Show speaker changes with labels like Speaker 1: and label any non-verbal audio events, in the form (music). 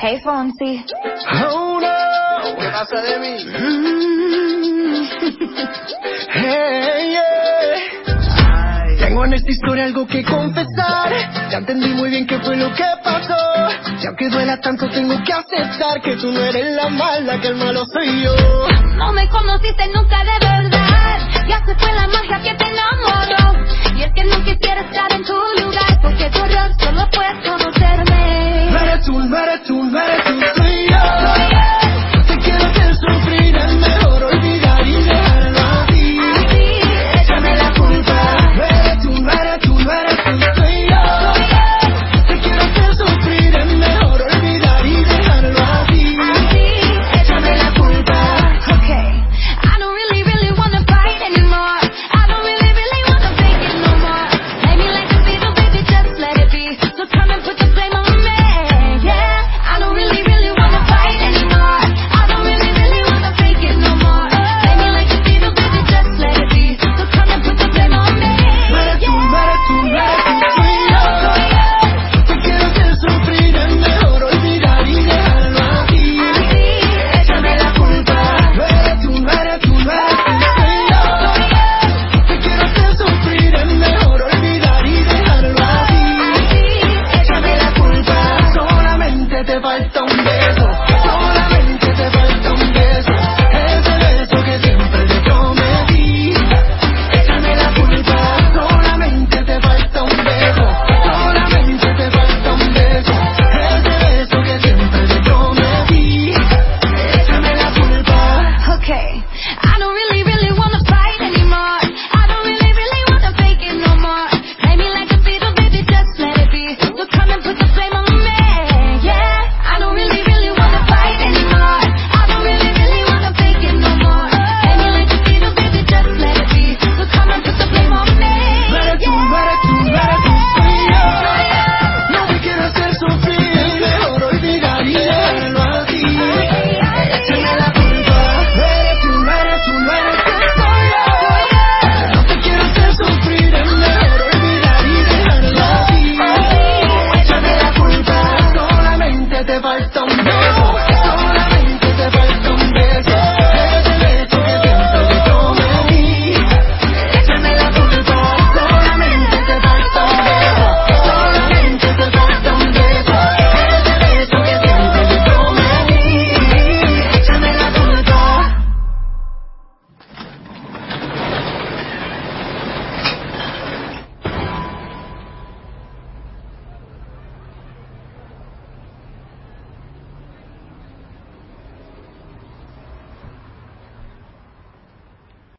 Speaker 1: Hey, Fonsi.
Speaker 2: Oh, no.
Speaker 3: ¿Qué pasa de mí? (laughs)
Speaker 2: Hey, yeah. Tengo en esta historia algo que confesar. Ya entendí muy bien qué fue lo que pasó. Y aunque duela tanto, tengo que aceptar que tú no eres la mala, que el malo soy yo.
Speaker 1: No me conociste nunca de verdad. Ya se fue la
Speaker 2: mala.